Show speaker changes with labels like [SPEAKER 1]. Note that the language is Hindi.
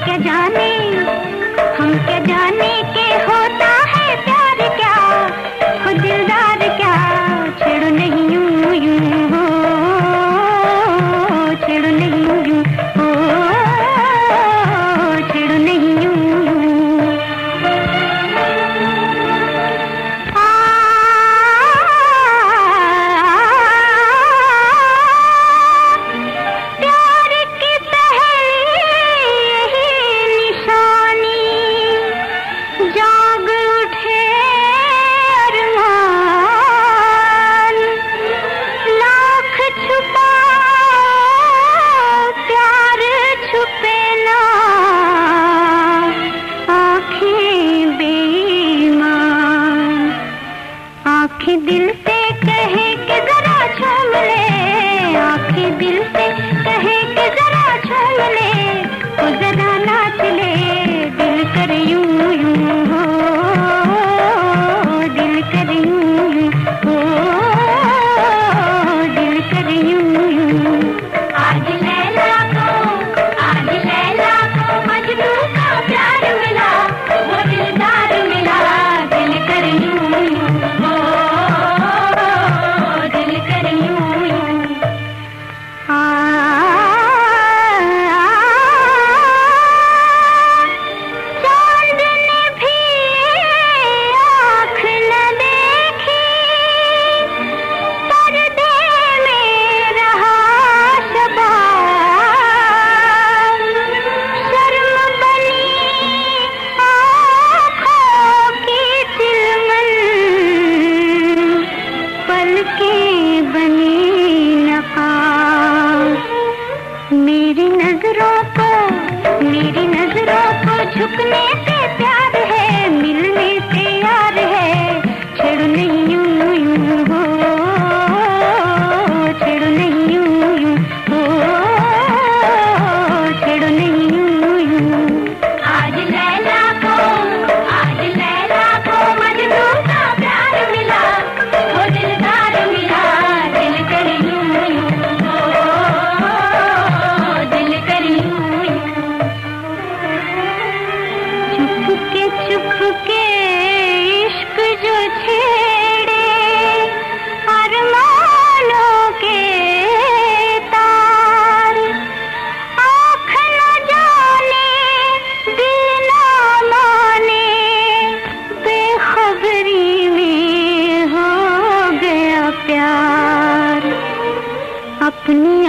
[SPEAKER 1] क्या जाने हम क्या जाने अपने